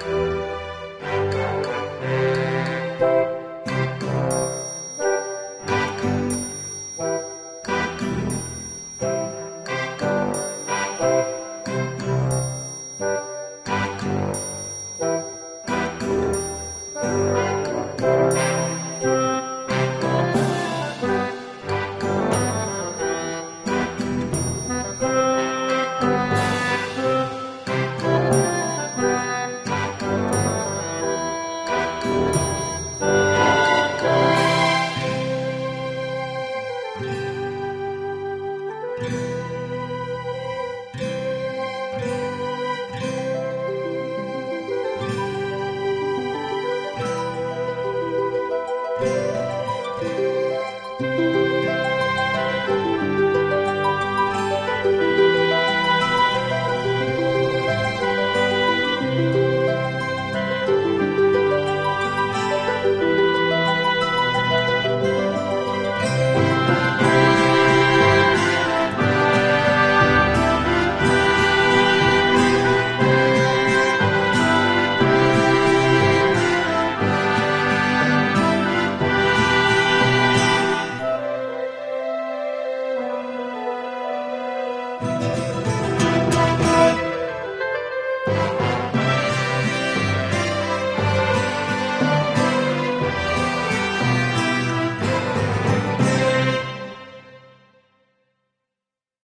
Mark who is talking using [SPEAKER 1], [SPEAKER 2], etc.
[SPEAKER 1] Bye. thank you Música